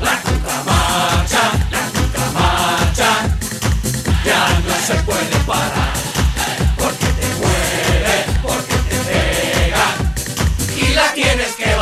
La contra marcha, la contra marcha, ya no se puede parar, porque te muere, porque te pega y la tienes que.